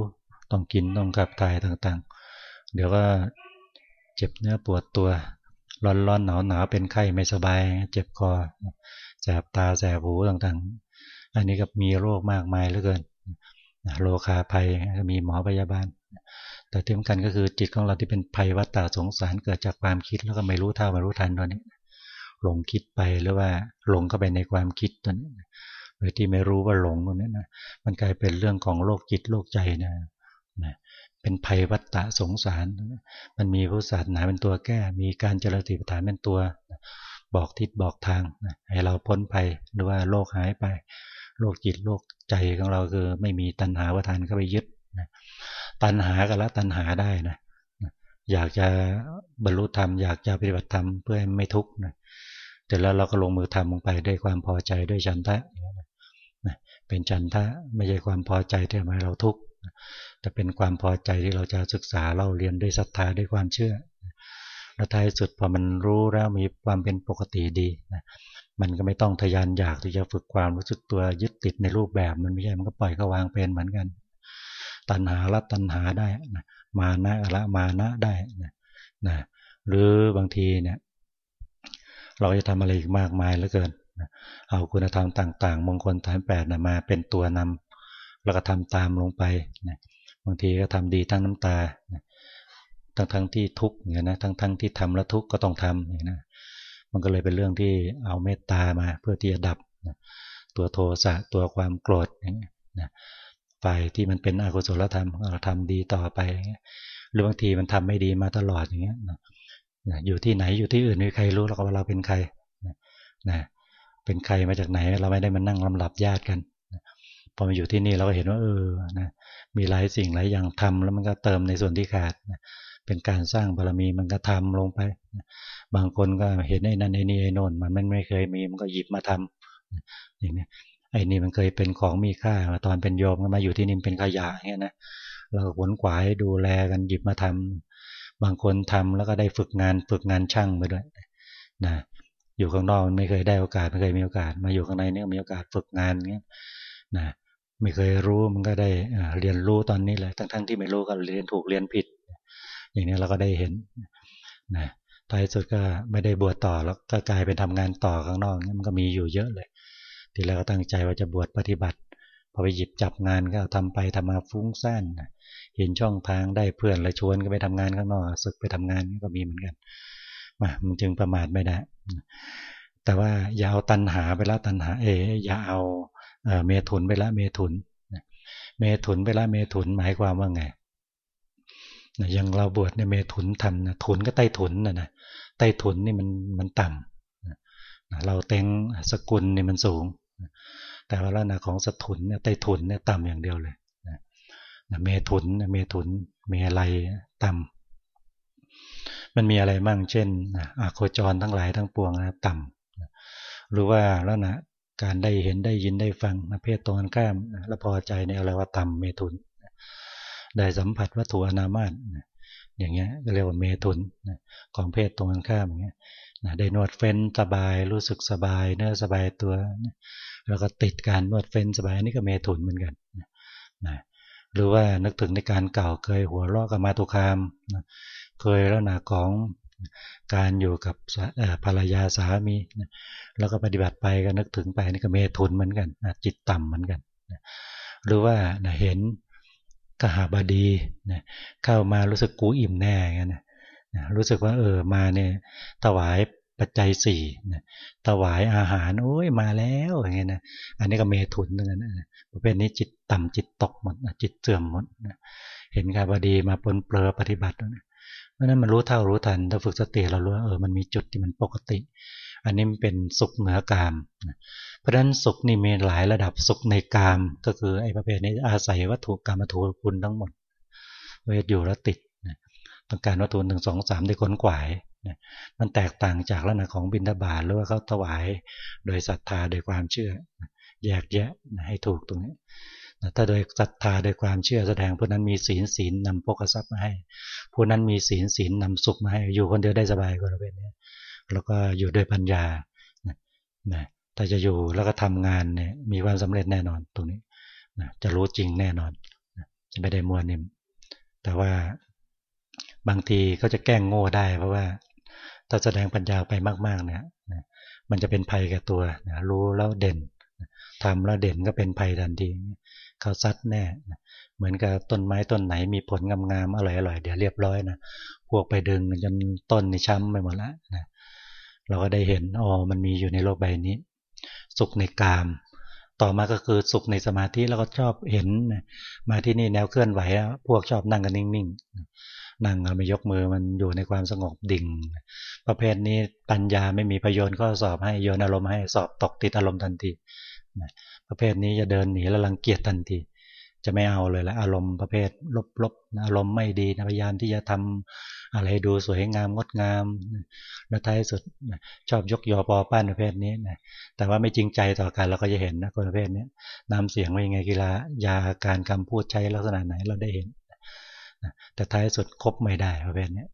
ต้องกินต้องกลับกายต่างๆ เดี๋ยวก็เจ็บเนื้อปวดตัว ร้อนร้อนหนาวหนาวเป็นไข้ไม่สบาย เจ็บคอแสบตาแสบหูต่างๆ อันนี้ก็มีโรคมากมายเหลือเกินโลคาภัยมีหมอพยาบาล แต่ที่สำคัญก็คือจิตของเราที่เป็นภัยวัฏฏะสงสารเกิดจากความคิดแล้วก็ไม่รู้เท่าไม่รู้ทันตอนนี้ หลงคิดไปหรือว่าหลงเข้าไปในความคิดตอนนี้โดยที่ไม่รู้ว่าหลงตรงนี้นะมันกลายเป็นเรื่องของโลกจิตโลกใจนะนะเป็นภัยวัฏฏะสงสาร มันมีพุทธศาสนาเป็นตัวแก้ มีการเจริญสติปัฏฐานเป็นตัว บอกทิศบอกทางให้เราพ้นภัยหรือว่าโลกหายไปโลกจิตโลกใจของเราคือไม่มีตัณหาวทานเข้าไปยึดนะตัณหาก็ละตัณหาได้นะอยากจะบรรลุธรรมอยากจะปฏิบัติธรรมเพื่อไม่ทุกข์นะ แต่แล้วเราก็ลงมือทำลงไปด้วยความพอใจด้วยฉันทะเป็นฉันทะไม่ใช่ความพอใจที่ทำให้เราทุกข์แต่เป็นความพอใจที่เราจะศึกษาเราเรียนด้วยศรัทธาด้วยความเชื่อแล้วท้ายสุดพอมันรู้แล้วมีความเป็นปกติดีนะมันก็ไม่ต้องทยานอยากที่จะฝึกความรู้สึกตัวยึดติดในรูปแบบ มันไม่ใช่มันก็ปล่อยก็วางเป็นเหมือนกัน ตัณหาละตัณหาได้นะมานะละมานะได้นะนะหรือบางทีเนี่ย เราจะทำอะไรอีกมากมายเหลือเกิน เอาคุณธรรมต่าง ๆ มงคลฐานแปดนะมาเป็นตัวนำแล้วก็ทำตามลงไปนะบางทีก็ทำดีทั้งน้ำตาทั้งทั้งที่ทุกข์เนี่ยนะทั้งทั้งที่ทำแล้วทุกข์ก็ต้องทำอย่างนะมันก็เลยเป็นเรื่องที่เอาเมตตามาเพื่อที่จะดับตัวโทสะตัวความโกรธนะฝ่ายที่มันเป็นอกุศลธรรมเราทำดีต่อไปหรือบางทีมันทำไม่ดีมาตลอดอย่างเงี้ย อยู่ที่ไหนอยู่ที่อื่นมีใครรู้แล้วก็ว่าเราเป็นใครนะเป็นใครมาจากไหน เราไม่ได้มานั่งลำดับญาติกันพอมาอยู่ที่นี่เราก็เห็นว่าเออนะมีหลายสิ่งหลายอย่างทำแล้วมันก็เติมในส่วนที่ขาดนะเป็นการสร้างบารมีมันก็ทำลงไปนะบางคนก็เห็นไอ้นั่นไอ้นี่ไอ้นนมันมันไม่เคยมีมันก็หยิบมาทำอย่างนี้ไอ้นี่มันเคยเป็นของมีค่าตอนเป็นโยมก็มาอยู่ที่นี่เป็นขยะเงี้ยนะเราขวนขวายดูแลกันหยิบมาทำ บางคนทำแล้วก็ได้ฝึกงานฝึกงานช่างไปด้วยนะอยู่ข้างนอกมันไม่เคยได้โอกาสไม่เคยมีโอกาส มาอยู่ข้างในนี่มีโอกาสฝึกงานเงี้ยนะไม่เคยรู้มันก็ได้เรียนรู้ตอนนี้แหละทั้งๆที่ไม่รู้ก็เรียนถูกเรียนผิด อย่างนี้เราก็ได้เห็นนะท้ายสุดก็ไม่ได้บวชต่อแล้วก็กลายเป็นทำงานต่อข้างนอกนี่มันก็มีอยู่เยอะเลย ทีแรกก็ตั้งใจว่าจะบวชปฏิบัติพอไปหยิบจับงานก็ทำไปทำมาฟุ้งซ่าน เห็นช่องทางได้เพื่อนเลยชวนก็ไปทำงานข้างนอกศึกไปทำงานก็มีเหมือนกันมามันจึงประมาทไม่ได้แต่ว่าอย่าเอาตันหาไปละตันหาเออย่าเอาเมถุนไปละเมถุนเมถุนไปละเมถุนหมายความว่าไงอย่างเราบวชในเมถุนทำนะถุนก็ใต้ถุนนะนะใต้ถุนนี่มันมันต่ำเราเต็งสกุลนี่มันสูง แต่ว่าลักษณะของสถุนเนี่ยใต้ถุนเนี่ยต่ำอย่างเดียวเลย เมถุนเมถุนเมอะไรต่ำมันมีอะไรบ้างเช่นอโคจรทั้งหลายทั้งปวงนะต่ำหรือว่าแล้วนะการได้เห็นได้ยินได้ฟังเพศตรงกันข้ามแล้วพอใจในอะไรว่าต่ำเมถุน ได้สัมผัสวัตถุอนามาตอย่างเงี้ยเรียกว่าเมถุนของเพศตรงกันข้ามอย่างเงี้ยได้นวดเฟ้นสบายรู้สึกสบาย เนื้อสบายตัว แล้วก็ติดการนวดเฟ้นสบายนี่ก็เมถุนเหมือนกันนะ หรือว่านึกถึงในการเก่าเคยหัวเราะกับมาตุคาม เคยแล้วนะของการอยู่กับภรรยาสามี แล้วก็ปฏิบัติไปก็นึกถึงไปนี่ก็เมตุนเหมือนกันจิตต่ำเหมือนกัน หรือว่าเห็นกหาบดีเข้ามารู้สึกกูอิ่มแน่กันนะรู้สึกว่าเออมาเนี่ยถวาย ปัจจัยสี่ถวายอาหารโอ้ยมาแล้วอย่างเงี้ยนะอันนี้ก็เมถุนเหมือนกันประเภทนี้จิตต่ำจิตตกหมดจิตเสื่อมหมดเห็นกาบดีมาปนเปลือปฏิบัติเพราะนั้นมันรู้เท่ารู้ทันถ้าฝึกสติเรารู้เออมันมีจุดที่มันปกติ อันนี้มันเป็นสุขเหนือกามเพราะฉะนั้นสุขนี่มีหลายระดับสุขในกาม ก็คือไอ้ประเภทนี้อาศัยวัตถุกรรมถูคุณทั้งหมด เวทอยู่แล้วติดต้องการวัตถุหนึ่งสองสามได้ค้นกวาย มันแตกต่างจากลักษณะของบินทบาทหรือว่าเขาถวายโดยศรัทธาโดยความเชื่อ แยกแยะให้ถูกตรงนี้ถ้าโดยศรัทธาโดยความเชื่อแสดงผู้นั้นมีศีลศีลนำโภคทรัพย์มาให้ ผู้นั้นมีศีลศีลนำสุขมาให้ อยู่คนเดียวได้สบายกว่าเราเป็นนี้แล้วก็อยู่ด้วยปัญญานะถ้าจะอยู่แล้วก็ทำงานเนี่ยมีความสำเร็จแน่นอนตรงนี้นะจะรู้จริงแน่นอนนะจะไม่ได้มัวนิ่มแต่ว่าบางทีเขาจะแกล้งโง่ได้ เพราะว่า ถ้าแสดงปัญญาไปมากๆเนี่ยมันจะเป็นภัยกับตัวนะรู้แล้วเด่นทำแล้วเด่นก็เป็นภัยทันทีเขาซัดแน่เหมือนกับต้นไม้ต้นไหนมีผลงามๆอร่อยๆเดี๋ยวเรียบร้อยนะพวกไปดึงจนต้นนี่ช้ำไปหมดแล้วนะเราก็ได้เห็นอ๋อมันมีอยู่ในโลกใบนี้ สุขในกาม ต่อมาก็คือสุขในสมาธิแล้วก็ชอบเห็นมาที่นี่แนวเคลื่อนไหวพวกชอบนั่งกันนิ่งๆ นั่งไม่ยกมือมันอยู่ในความสงบดิ่ง ประเภทนี้ปัญญาไม่มีประโยชน์ก็สอบให้โยนอารมณ์ให้สอบตกติดอารมณ์ทันทีประเภทนี้จะเดินหนีแล้วรังเกียจทันที จะไม่เอาเลยละอารมณ์ประเภทลบๆอารมณ์ไม่ดีพยายามที่จะทำอะไรดูสวยงามงดงาม แล้วท้ายสุดชอบยกยอปอป้านประเภทนี้นะแต่ว่าไม่จริงใจต่อกันเราก็จะเห็นนะคนประเภทนี้นำเสียงว่ายังไงกีฬายาการคำพูดใช้ลักษณะไหนเราได้เห็น แต่ท้ายสุดคบไม่ได้ประเภทนี้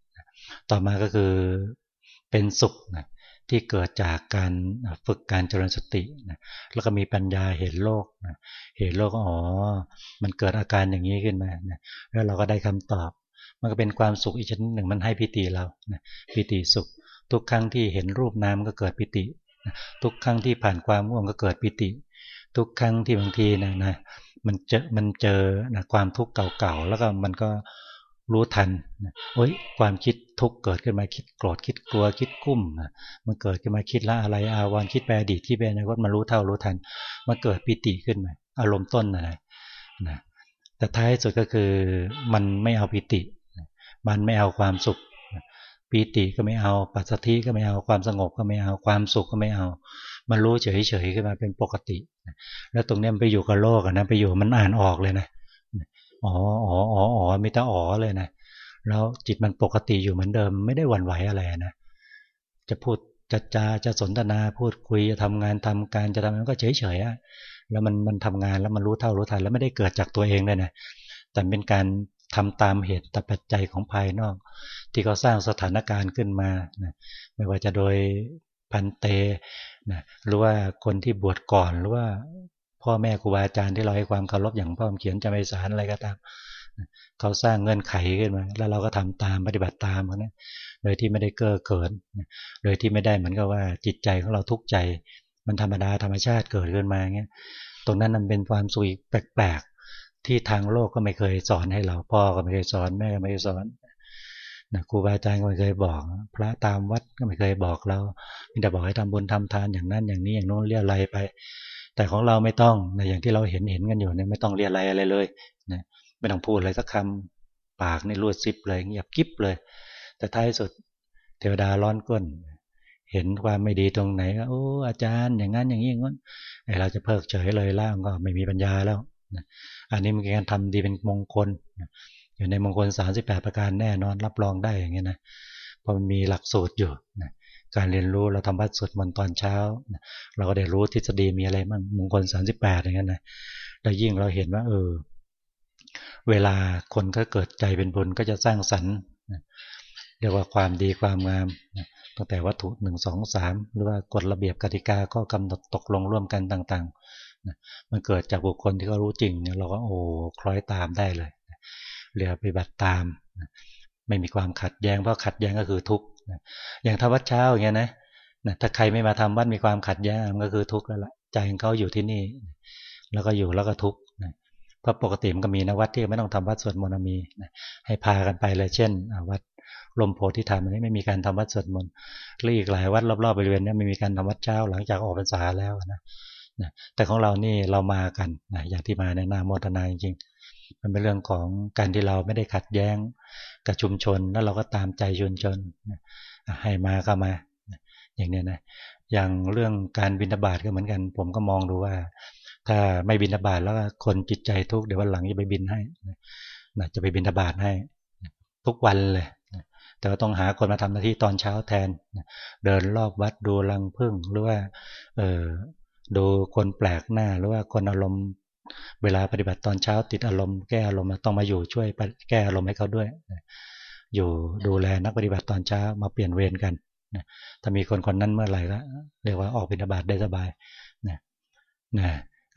ต่อมาก็คือเป็นสุขนะที่เกิดจากการฝึกการเจริญสตินะแล้วก็มีปัญญาเห็นโลกนะเห็นโลกอ๋อ มันเกิดอาการอย่างนี้ขึ้นมานะแล้วเราก็ได้คำตอบ มันก็เป็นความสุขอีกชนิดหนึ่งมันให้ปิติเรานะปิติสุข ทุกครั้งที่เห็นรูปน้ำก็เกิดปิติ ทุกครั้งที่ผ่านความง่วงก็เกิดปิติ ทุกครั้งที่บางทีนะนะ มันเจอมันเจอนะความทุกข์เก่าๆแล้วก็มันก็รู้ทันโอ้ยความคิดทุกข์เกิดขึ้นมาคิดโกรธคิดกลัวคิดกุ้มมันเกิดขึ้นมาคิดละอะไรอาวรคิดแปรดีที่เป็นอนาคตมารู้เท่ารู้ทันมันเกิดปิติขึ้นมาอารมณ์ต้นนะนะแต่ท้ายสุดก็คือมันไม่เอาปิติ มันไม่เอาความสุขปีติก็ไม่เอาปัสสธิก็ไม่เอาความสงบก็ไม่เอาความสุขก็ไม่เอา มันรู้เฉยๆขึ้นมาเป็นปกติ แล้วตรงนี้มันไปอยู่กับโลกนะไปอยู่มันอ่านออกเลยนะอ๋ออ๋ออ๋ออ๋อมีแต่อ๋อเลยนะแล้วจิตมันปกติอยู่เหมือนเดิม ไม่ได้หวั่นไหวอะไรนะจะพูดจะจาจะสนทนาพูดคุยจะทำงานทำการจะทำมันก็เฉยเฉยอะแล้วมันมันทำงานแล้วมันรู้เท่ารู้ทันแล้วไม่ได้เกิดจากตัวเองเลยนะแต่เป็นการทำตามเหตุตปัจจัยของภายนอก ที่เขาสร้างสถานการณ์ขึ้นมานะไม่ว่าจะโดยพันเต นะหรือว่าคนที่บวชก่อนหรือว่าพ่อแม่ครูบาอาจารย์ที่เราให้ความเคารพอย่างพ่อเขียนจำไปสารอะไรก็ตามเขาสร้างเงื่อนไขขึ้นมา แล้วเราก็ทำตามปฏิบัติตามนะโดยที่ไม่ได้เก้อเกินโดยที่ไม่ได้เหมือนกับว่าจิตใจของเราทุกข์ใจ มันธรรมดาธรรมชาติเกิดขึ้นมาเงี้ยตรงนั้นมันเป็นความสุขแปลกๆที่ทางโลกก็ไม่เคยสอนให้เรา พ่อก็ไม่เคยสอนแม่ก็ไม่เคยสอน นะครูบาอาจารย์ก็ไม่เคยบอก พระตามวัดก็ไม่เคยบอกเรามีแต่บอกให้ทำบุญทำทานอย่างนั้นอย่างนี้อย่างโน้นเรียอะไรไป แต่ของเราไม่ต้องนะอย่างที่เราเห็นเห็นกันอยู่เนี่ยไม่ต้องเรียอะไรอะไรเลยนะไม่ต้องพูดอะไรสักคำปากนี่รวดซิบเลยเงียบกิ๊บเลย แต่ท้ายสุดเทวดาร้อนก้น เห็นความไม่ดีตรงไหนก็โอ้อาจารย์อย่างนั้นอย่างนี้อย่างนั้นไอเราจะเพิกเฉยเลยล่างก็ไม่มีปัญญาแล้วอันนี้มันการทำดีเป็นมงคล อยู่ในมงคล38ประการแน่นอนรับรองได้อย่างเงี้ยนะเพราะมันมีหลักสูตรอยู่นะการเรียนรู้เราทำวัดสวดมนต์ตอนเช้า เราก็ได้รู้ทฤษฎีมีอะไรบ้างมงคล38อย่างเงี้ยนะแล้วยิ่งเราเห็นว่า เออ เวลาคนก็เกิดใจเป็นบุญก็จะสร้างสรรค์เรียกว่าความดีความงามตั้งแต่วัตถุหนึ่งสองสามหรือว่ากฎระเบียบกติกาก็กำหนดตกลงร่วมกันต่างๆมันเกิดจากบุคคลที่เขารู้จริงเนี่ยเราก็โอ้คล้อยตามได้เลย เรียกปฏิบัติตาม ไม่มีความขัดแย้งเพราะขัดแย้งก็คือทุกข์อย่างทวัดเช้าอย่างเงี้ยนะถ้าใครไม่มาทำวัดมีความขัดแย้งมันก็คือทุกข์แล้วล่ะใจของเขาอยู่ที่นี่ แล้วก็อยู่แล้วก็ทุกข์เพราะปกติมันก็มีนะวัดที่ไม่ต้องทำวัดสวดมนต์มีให้พากันไปเลยเช่นวัดลมโพธิธรรมนี้ไม่มีการทำวัดสวดมนต์หรืออีกหลายวัดรอบๆบริเวณนี้ไม่มีการทำวัดเช้าหลังจากออกพรรษาแล้วนะแต่ของเรานี่เรามากันนะอย่างที่มาในนาโมทนาจริงๆ มันเป็นเรื่องของการที่เราไม่ได้ขัดแย้งกับชุมชน แล้วเราก็ตามใจชุมชนให้มาก็มา อย่างเนี้ยนะอย่างเรื่องการบินบาตก็เหมือนกัน ผมก็มองดูว่า ถ้าไม่บินบาตแล้วคนจิตใจทุกเดี๋ยววันหลังจะไปบินให้นะจะไปบินบาตให้ทุกวันเลยแต่ว่าต้องหาคนมาทำหน้าที่ตอนเช้าแทน เดินรอบวัดดูรังพึ่งหรือว่าเออดูคนแปลกหน้าหรือว่าคนอารมณ์ เวลาปฏิบัติตอนเช้าติดอารมณ์แก้อารมณ์ต้องมาอยู่ช่วยแก้อารมณ์ให้เขาด้วย อยู่ดูแลนักปฏิบัติตอนเช้ามาเปลี่ยนเวรกันถ้ามีคนคนนั้นเมื่อไหร่ก็เรียกว่าออกบิณฑบาตได้สบายนะนะ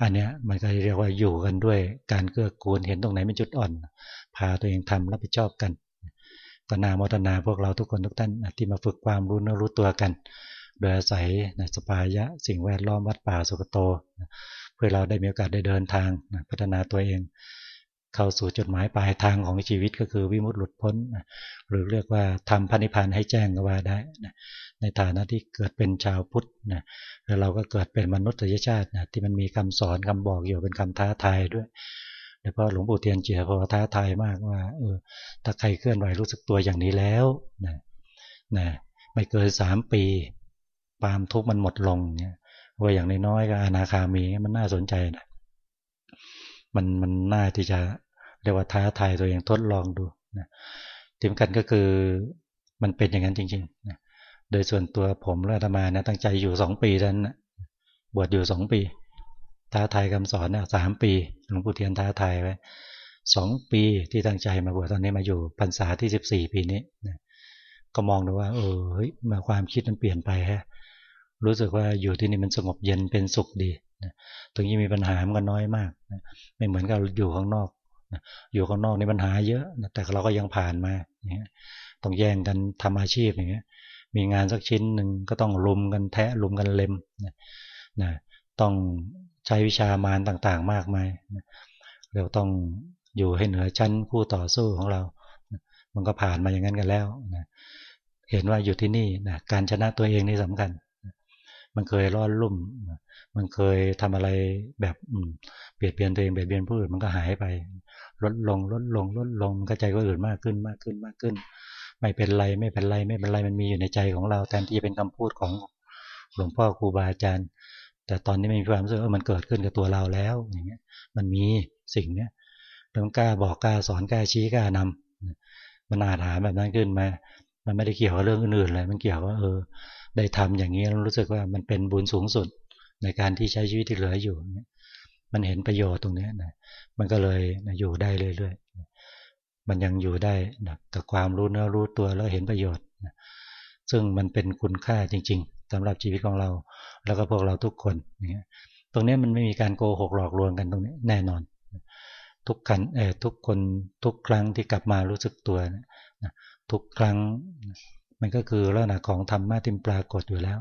อันเนี้ยมันก็เรียกว่าอยู่กันด้วย การเกื้อกูลเห็นตรงไหนเป็นจุดอ่อน พาตัวเองทำรับผิดชอบกันก็นามทนาพวกเราทุกคนทุกท่านที่มาฝึกความรู้เนื้อรู้ตัวกัน โดยอาศัยสปายะสิ่งแวดล้อมวัดป่าสุกโต พื่อเราได้มีโอกาสได้เดินทางพัฒนาตัวเอง เข้าสู่จุดหมายปลายทางของชีวิตก็คือวิมุตติหลุดพ้น หรือเรียกว่าทำพันิพันธ์ให้แจ้งก็ว่าได้ในฐานะที่เกิดเป็นชาวพุทธนะแล้วเราก็เกิดเป็นมนุษยชาตินะที่มันมีคำสอนคำบอกอยู่เป็นคำท้าทายด้วยแล้วก็หลวงปู่เทียนเจียพอท้าทายมากว่าเออถ้าใครเคลื่อนไหวรู้สึกตัวอย่างนี้แล้วนะนะไม่เกินสามปีปามทุกมันหมดลงเนี่ย ว่าอย่างน้อยๆก็อนาคามีมันน่าสนใจนะมันมันน่าที่จะเรียกว่าท้าทายตัวเองทดลองดูนะที่สำคัญก็คือมันเป็นอย่างนั้นจริงๆนะโดยส่วนตัวผมและธรรมานะตั้งใจอยู่สองปีนั้นนะบวชอยู่สองปี ท้าทายคำสอนเนี่ยสามปีหลวงปู่เทียนท้าทายไว้สองปีที่ตั้งใจมาบวชตอนนี้มาอยู่พรรษาที่สิบสี่ปีนี้ก็มองดูว่าเออเฮ้ยมาความคิดมันเปลี่ยนไปฮะ รู้สึกว่าอยู่ที่นี่มันสงบเย็นเป็นสุขดีตรงนี้มีปัญหามันก็น้อยมากไม่เหมือนกับอยู่ข้างนอกอยู่ข้างนอกในปัญหาเยอะแต่เราก็ยังผ่านมาต้องแย่งกันทำอาชีพอย่างเงี้ย มีงานสักชิ้นหนึ่งก็ต้องลุมกันแทะลุมกันเล็มนะต้องใช้วิชามารต่างๆ มากมายเราต้องอยู่ให้เหนือชั้นผู้ต่อสู้ของเรามันก็ผ่านมาอย่างนั้นกันแล้วนะเห็นว่าอยู่ที่นี่นะการชนะตัวเองนี่สำคัญ มันเคยร้อนรุ่ม มันเคยทำอะไรแบบเปลี่ยนเปลี่ยนตัวเองเปลี่ยนเปลี่ยนผู้อื่นมันก็หายไป ลดลงลดลงลดลงมันก็ใจก็อื่นมากขึ้นมากขึ้นมากขึ้น ไม่เป็นไรไม่เป็นไรไม่เป็นไรมันมีอยู่ในใจของเราแทนที่จะเป็นคำพูดของหลวงพ่อครูบาอาจารย์ แต่ตอนนี้ไม่มีความรู้สึกว่ามันเกิดขึ้นกับตัวเราแล้วอย่างเงี้ย มันมีสิ่งเนี้ยต้องกล้าบอกกล้าสอนกล้าชี้กล้านำมันอาถามแบบนั้นขึ้นมา มันไม่ได้เกี่ยวกับเรื่องอื่นๆเลย มันเกี่ยวว่าเออ ได้ทำอย่างนี้รู้สึกว่ามันเป็นบุญสูงสุดในการที่ใช้ชีวิตที่เหลืออยู่มันเห็นประโยชน์ตรงนี้นะมันก็เลยอยู่ได้เรื่อยๆมันยังอยู่ได้กับความรู้เนื้อรู้ตัวแล้วเห็นประโยชน์ซึ่งมันเป็นคุณค่าจริง ๆสำหรับชีวิตของเรา แล้วก็พวกเราทุกคนเงี้ยตรงนี้มันไม่มีการโกหกหลอกลวงกันตรงนี้แน่นอน ทุกขันเออทุกคนทุกครั้งที่กลับมารู้สึกตัวนะทุกครั้ง มันก็คือลักษณะของธรรมะที่ปรากฏอยู่แล้ว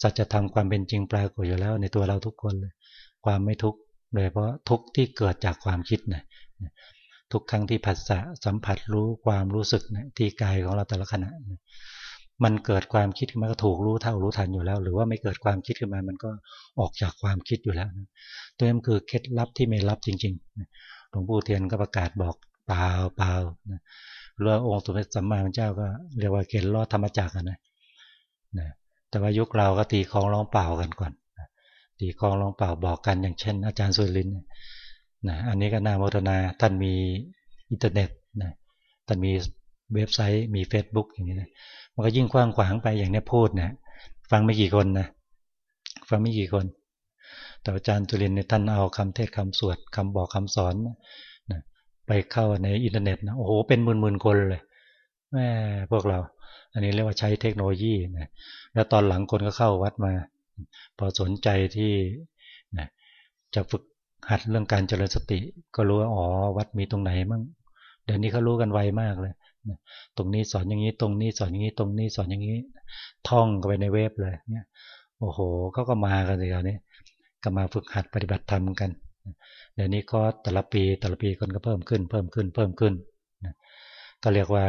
สัจธรรมความเป็นจริงปรากฏอยู่แล้ว ในตัวเราทุกคนเลยความไม่ทุกข์โดยเพราะทุกข์ที่เกิดจากความคิดนะทุกครั้งที่ผัสสะสัมผัสรู้ความรู้สึกนะที่กายของเราแต่ละขณะมันเกิดความคิดขึ้นมาก็ถูกรู้เท่ารู้ทันอยู่แล้ว หรือว่าไม่เกิดความคิดขึ้นมา มันก็ออกจากความคิดอยู่แล้วนะตัวนี้คือเคล็ดลับที่ไม่ลับจริงๆหลวงปู่เทียนก็ประกาศบอกเปล่าเปล่า เรือองค์สมเด็จสัมมาสัมพุทธเจ้าก็เรียกว่าเกณฑ์ลอดธรรมจักรนะนะแต่ว่ายุคเราก็ตีคองร้องเปล่ากันก่อนตีคองร้องเปล่าบอกกันอย่างเช่น อาจารย์สุรินนะอันนี้ก็น่าโมทนาท่านมีอินเทอร์เน็ตนะท่านมีเว็บไซต์มี Facebook อย่างนี้นะมันก็ยิ่งกว้างขวางไปอย่างนี้พูดนะฟังไม่กี่คนนะฟังไม่กี่คนแต่อาจารย์จุลินเนี่ยท่านเอาคำเทศคำสวดคำบอกคำสอนนะ ไปเข้าในอินเทอร์เน็ตนะโอ้โหเป็นหมื่นๆคนเลยแม่พวกเรา อันนี้เรียกว่าใช้เทคโนโลยีนะแล้วตอนหลังคนก็เข้าวัดมา พอสนใจที่นะจะฝึกหัดเรื่องการเจริญสติ ก็รู้ว่าอ๋อวัดมีตรงไหนมั่งเดี๋ยวนี้เขารู้กันไวมากเลยตรงนี้สอนอย่างนี้ตรงนี้สอนอย่างนี้ตรงนี้สอนอย่างนี้ ท่องกันไปในเว็บเลยเนี่ยโอ้โหเขาก็มากันเลยคราวนี้ก็มาฝึกหัดปฏิบัติธรรมกัน เดี๋ยวนี้ก็แต่ละปีแต่ละปีคนก็เพิ่มขึ้น เพิ่มขึ้นเพิ่มขึ้นก็เรียกว่า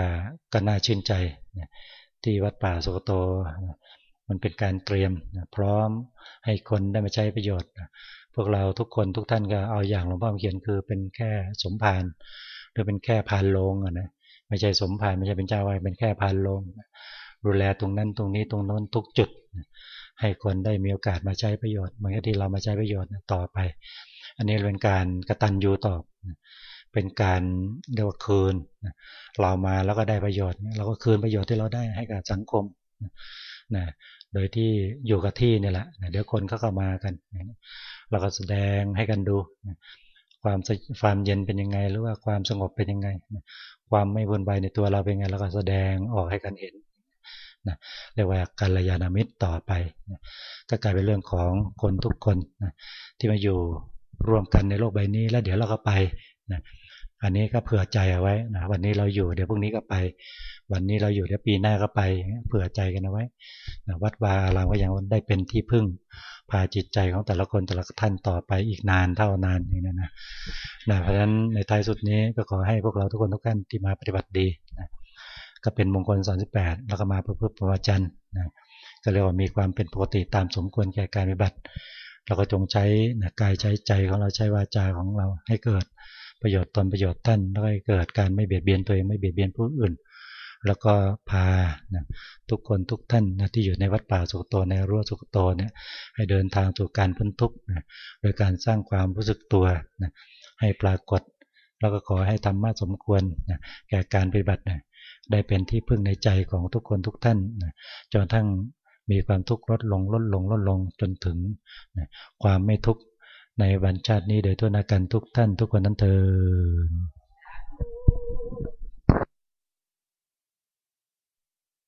ก็น่าชื่นใจที่วัดป่าสุกโตมันเป็นการเตรียมพร้อมให้คนได้มาใช้ประโยชน์พวกเราทุกคนทุกท่านก็เอาอย่างหลวงพ่อเขียนคือเป็นแค่สมภารหรือเป็นแค่พานลงนะไม่ใช่สมภารไม่ใช่เป็นเจ้าไว้เป็นแค่พานลงดูแลตรงนั้นตรงนี้ตรงโน้นทุกจุด ให้คนได้มีโอกาสมาใช้ประโยชน์เหมือนที่เรามาใช้ประโยชน์ต่อไป อันนี้เป็นการกระตันยูตอบเป็นการเรียกว่าคืนเรามาแล้วก็ได้ประโยชน์เราก็คืนประโยชน์ที่เราได้ให้กับสังคมนะโดยที่อยู่กับที่นี่แหละเดี๋ยวคนเข้ามากันเราก็แสดงให้กันดูความความเย็นเป็นยังไง หรือว่าความสงบเป็นยังไง ความไม่วนไปในตัวเราเป็นยังไงเราก็แสดงออกให้กันเห็นนะเรียกว่ากัลยาณมิตรต่อไปนะก็กลายเป็นเรื่องของคนทุกคนนะที่มาอยู่ ร่วมกันในโลกใบนี้แล้วเดี๋ยวเราก็ไปนะอันนี้ก็เผื่อใจเอาไว้นะวันนี้เราอยู่เดี๋ยวพรุ่งนี้ก็ไป วันนี้เราอยู่เดี๋ยวปีหน้าก็ไป เผื่อใจกันเอาไว้นะวัดวาอารามก็ยังได้เป็นที่พึ่งพาจิตใจของแต่ละคนแต่ละท่านต่อไปอีกนานเท่านานอย่างนี้นะนะเพราะฉะนั้นในท้ายสุดนี้ก็ขอให้พวกเราทุกคนทุกท่านที่มาปฏิบัติดีนะก็เป็นมงคล38แล้วก็มาเพื่อเพื่อประวัจันนะก็เรียกว่ามีความเป็นปกติตามสมควรแก่การปฏิบัติ เราก็จงใช้นะกายใช้ใจของเราใช้วาจาของเราให้เกิดประโยชน์ตนประโยชน์ท่านแล้วก็เกิดการไม่เบียดเบียนตัวเองไม่เบียดเบียนผู้อื่น แล้วก็พานะทุกคนทุกท่านนะที่อยู่ในวัดป่าสุกโตในรั้วสุกโตเนี่ยให้เดินทางสู่การพ้นทุกข์นะโดยการสร้างความรู้สึกตัวนะให้ปรากฏ แล้วก็ขอให้ธรรมะสมควรนะแก่การปฏิบัตินะได้เป็นที่พึ่งในใจของทุกคนทุกท่านนะจนทั้ง มีความทุกข์ลดลงลดลงลดลงจนถึงความไม่ทุกข์ในวันชาตินี้โดยทั่วนากันทุกท่านทุกคนนั้นเถิด